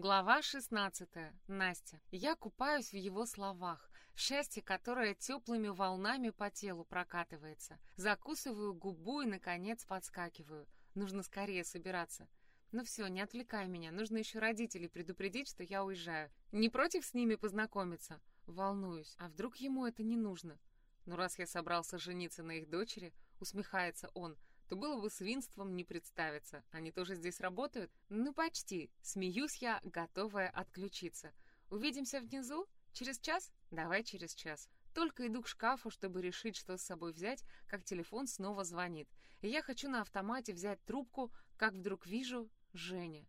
Глава 16. Настя. Я купаюсь в его словах, счастье, которое теплыми волнами по телу прокатывается. Закусываю губу и, наконец, подскакиваю. Нужно скорее собираться. Ну все, не отвлекай меня, нужно еще родителей предупредить, что я уезжаю. Не против с ними познакомиться? Волнуюсь, а вдруг ему это не нужно? Ну раз я собрался жениться на их дочери, усмехается он, то было бы свинством не представиться. Они тоже здесь работают? Ну, почти. Смеюсь я, готовая отключиться. Увидимся внизу? Через час? Давай через час. Только иду к шкафу, чтобы решить, что с собой взять, как телефон снова звонит. И я хочу на автомате взять трубку, как вдруг вижу Женя.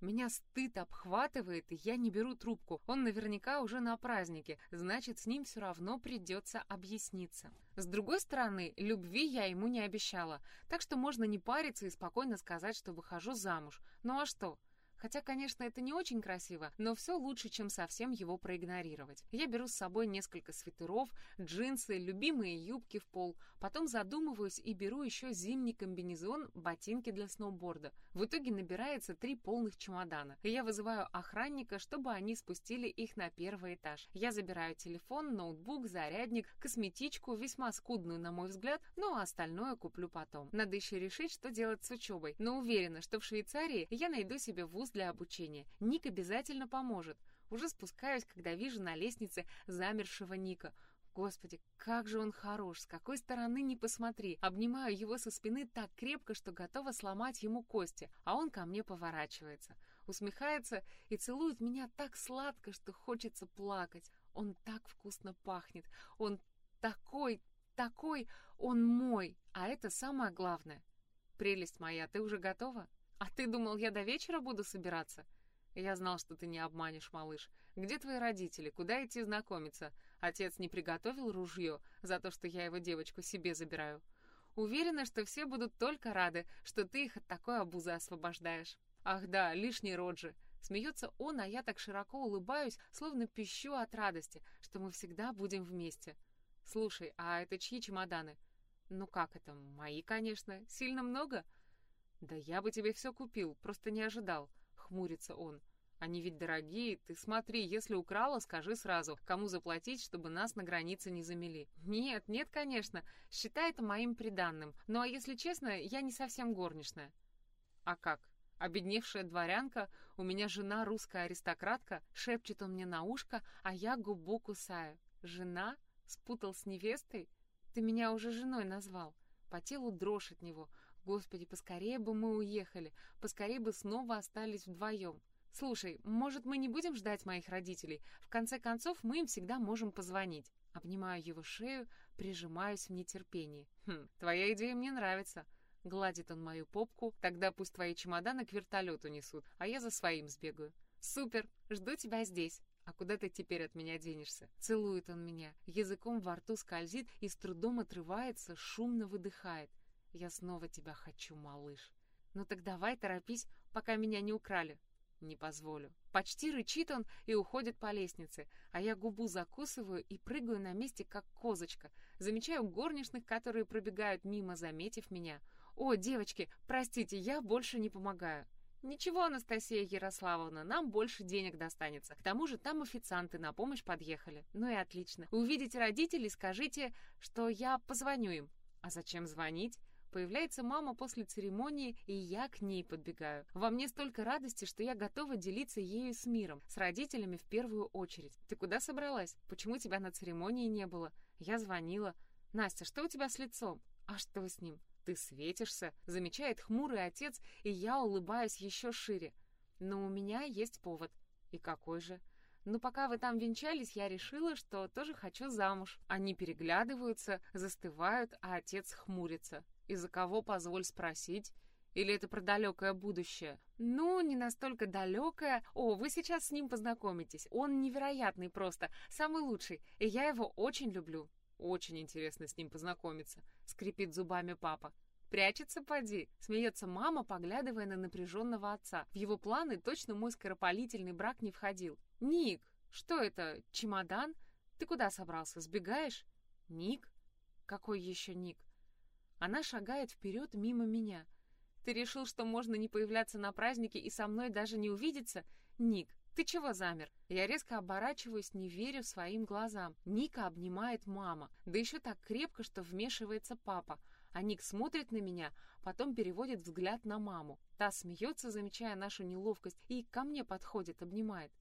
Меня стыд обхватывает, и я не беру трубку. Он наверняка уже на празднике, значит, с ним все равно придется объясниться. С другой стороны, любви я ему не обещала, так что можно не париться и спокойно сказать, что выхожу замуж. Ну а что? Хотя, конечно, это не очень красиво, но все лучше, чем совсем его проигнорировать. Я беру с собой несколько свитеров, джинсы, любимые юбки в пол, потом задумываюсь и беру еще зимний комбинезон, ботинки для сноуборда. В итоге набирается три полных чемодана. Я вызываю охранника, чтобы они спустили их на первый этаж. Я забираю телефон, ноутбук, зарядник, косметичку, весьма скудную, на мой взгляд, ну а остальное куплю потом. Надо еще решить, что делать с учебой, но уверена, что в Швейцарии я найду себе вуз вуз для обучения. Ник обязательно поможет. Уже спускаюсь, когда вижу на лестнице замершего Ника. Господи, как же он хорош, с какой стороны не посмотри. Обнимаю его со спины так крепко, что готова сломать ему кости, а он ко мне поворачивается. Усмехается и целует меня так сладко, что хочется плакать. Он так вкусно пахнет. Он такой, такой, он мой. А это самое главное. Прелесть моя, ты уже готова? «А ты думал, я до вечера буду собираться?» «Я знал, что ты не обманешь, малыш. Где твои родители? Куда идти знакомиться? Отец не приготовил ружье за то, что я его девочку себе забираю. Уверена, что все будут только рады, что ты их от такой обузы освобождаешь. Ах да, лишний род же. Смеется он, а я так широко улыбаюсь, словно пищу от радости, что мы всегда будем вместе. Слушай, а это чьи чемоданы? Ну как это? Мои, конечно. Сильно много? «Да я бы тебе все купил, просто не ожидал», — хмурится он. «Они ведь дорогие, ты смотри, если украла, скажи сразу, кому заплатить, чтобы нас на границе не замели». «Нет, нет, конечно, считай это моим приданным, ну а если честно, я не совсем горничная». «А как?» Обедневшая дворянка, у меня жена русская аристократка, шепчет он мне на ушко, а я губу кусаю. Жена? Спутал с невестой? Ты меня уже женой назвал. По телу дрожь от него. Господи, поскорее бы мы уехали, поскорее бы снова остались вдвоем. Слушай, может, мы не будем ждать моих родителей? В конце концов, мы им всегда можем позвонить. Обнимаю его шею, прижимаюсь в нетерпении. Хм, твоя идея мне нравится. Гладит он мою попку, тогда пусть твои чемоданы к вертолету несут, а я за своим сбегаю. Супер, жду тебя здесь. А куда ты теперь от меня денешься? Целует он меня, языком во рту скользит и с трудом отрывается, шумно выдыхает. Я снова тебя хочу, малыш. Ну так давай, торопись, пока меня не украли. Не позволю. Почти рычит он и уходит по лестнице, а я губу закусываю и прыгаю на месте, как козочка. Замечаю горничных, которые пробегают мимо, заметив меня. «О, девочки, простите, я больше не помогаю». «Ничего, Анастасия Ярославовна, нам больше денег достанется. К тому же там официанты на помощь подъехали. Ну и отлично. Увидите родителей, скажите, что я позвоню им». «А зачем звонить?» Появляется мама после церемонии, и я к ней подбегаю. Во мне столько радости, что я готова делиться ею с миром, с родителями в первую очередь. Ты куда собралась? Почему тебя на церемонии не было? Я звонила. Настя, что у тебя с лицом? А что с ним? Ты светишься, замечает хмурый отец, и я улыбаюсь еще шире. Но у меня есть повод. И какой же? Ну, пока вы там венчались, я решила, что тоже хочу замуж. Они переглядываются, застывают, а отец хмурится. И за кого, позволь спросить? Или это про далекое будущее? Ну, не настолько далекое. О, вы сейчас с ним познакомитесь. Он невероятный просто, самый лучший, и я его очень люблю. Очень интересно с ним познакомиться, скрипит зубами папа. Прячется, поди, смеется мама, поглядывая на напряженного отца. В его планы точно мой скоропалительный брак не входил. Ник, что это, чемодан? Ты куда собрался, сбегаешь? Ник? Какой еще Ник? Она шагает вперед мимо меня. Ты решил, что можно не появляться на празднике и со мной даже не увидеться? «Ник, ты чего замер?» Я резко оборачиваюсь, не веря своим глазам. Ника обнимает мама, да еще так крепко, что вмешивается папа. А Ник смотрит на меня, потом переводит взгляд на маму. Та смеется, замечая нашу неловкость, и ко мне подходит, обнимает.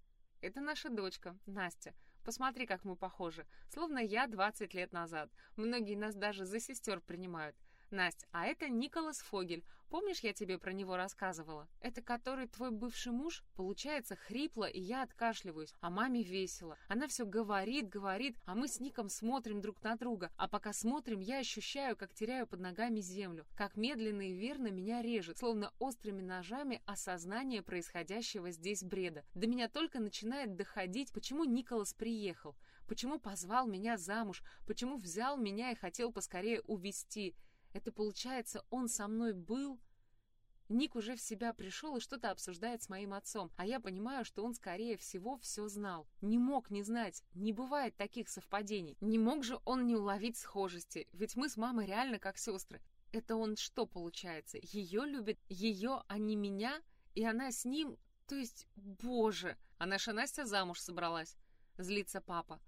Это наша дочка, Настя. Посмотри, как мы похожи. Словно я 20 лет назад. Многие нас даже за сестер принимают. Настя, а это Николас Фогель. Помнишь, я тебе про него рассказывала? Это который твой бывший муж? Получается хрипло, и я откашливаюсь. А маме весело. Она все говорит, говорит, а мы с Ником смотрим друг на друга. А пока смотрим, я ощущаю, как теряю под ногами землю. Как медленно и верно меня режет, словно острыми ножами осознание происходящего здесь бреда. До меня только начинает доходить, почему Николас приехал. Почему позвал меня замуж? Почему взял меня и хотел поскорее увести? Это получается, он со мной был? Ник уже в себя пришел и что-то обсуждает с моим отцом, а я понимаю, что он, скорее всего, все знал. Не мог не знать, не бывает таких совпадений. Не мог же он не уловить схожести, ведь мы с мамой реально как сестры. Это он что получается? Ее любит, ее, а не меня? И она с ним? То есть, боже! А наша Настя замуж собралась. Злится папа.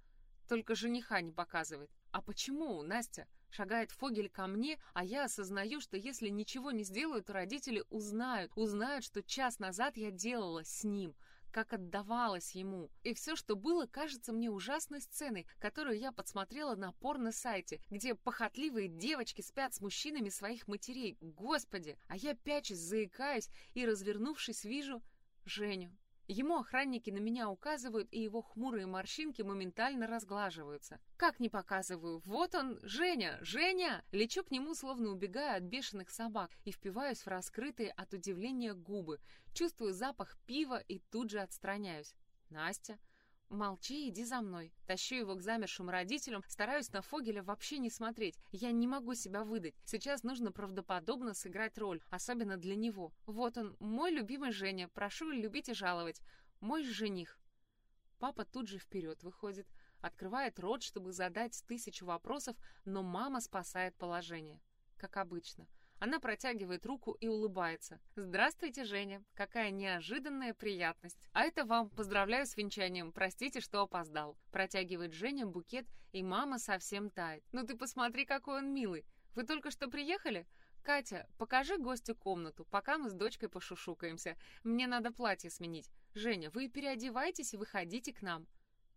Только жениха не показывает. А почему, Настя? Шагает Фогель ко мне, а я осознаю, что если ничего не сделаю, то родители узнают, узнают, что час назад я делала с ним, как отдавалась ему. И все, что было, кажется мне ужасной сценой, которую я подсмотрела на порно-сайте, где похотливые девочки спят с мужчинами своих матерей. Господи! А я пячусь, заикаюсь и, развернувшись, вижу Женю. Ему охранники на меня указывают, и его хмурые морщинки моментально разглаживаются. Как не показываю? Вот он, Женя! Женя! Лечу к нему, словно убегая от бешеных собак, и впиваюсь в раскрытые от удивления губы. Чувствую запах пива и тут же отстраняюсь. Настя. «Молчи, иди за мной». Тащу его к замершим родителям, стараюсь на Фогеля вообще не смотреть. Я не могу себя выдать. Сейчас нужно правдоподобно сыграть роль, особенно для него. Вот он, мой любимый Женя, прошу любить и жаловать. Мой жених. Папа тут же вперед выходит, открывает рот, чтобы задать тысячу вопросов, но мама спасает положение. Как обычно. Она протягивает руку и улыбается. «Здравствуйте, Женя! Какая неожиданная приятность! А это вам! Поздравляю с венчанием! Простите, что опоздал!» Протягивает Женя букет, и мама совсем тает. «Ну ты посмотри, какой он милый! Вы только что приехали?» «Катя, покажи гостю комнату, пока мы с дочкой пошушукаемся. Мне надо платье сменить. Женя, вы переодевайтесь и выходите к нам».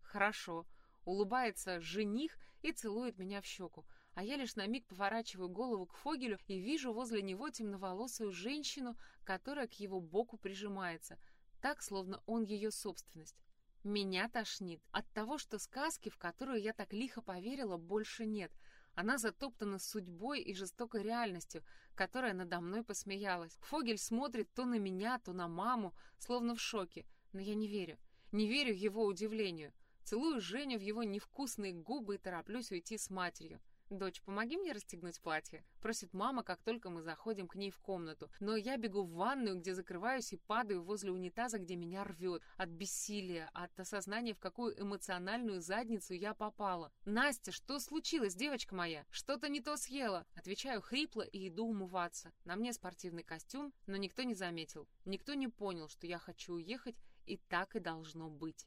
«Хорошо», — улыбается жених и целует меня в щеку а я лишь на миг поворачиваю голову к Фогелю и вижу возле него темноволосую женщину, которая к его боку прижимается, так, словно он ее собственность. Меня тошнит от того, что сказки, в которую я так лихо поверила, больше нет. Она затоптана судьбой и жестокой реальностью, которая надо мной посмеялась. Фогель смотрит то на меня, то на маму, словно в шоке, но я не верю. Не верю его удивлению. Целую Женю в его невкусные губы и тороплюсь уйти с матерью. «Дочь, помоги мне расстегнуть платье», — просит мама, как только мы заходим к ней в комнату. Но я бегу в ванную, где закрываюсь и падаю возле унитаза, где меня рвет. От бессилия, от осознания, в какую эмоциональную задницу я попала. «Настя, что случилось, девочка моя? Что-то не то съела?» Отвечаю хрипло и иду умываться. На мне спортивный костюм, но никто не заметил. Никто не понял, что я хочу уехать, и так и должно быть.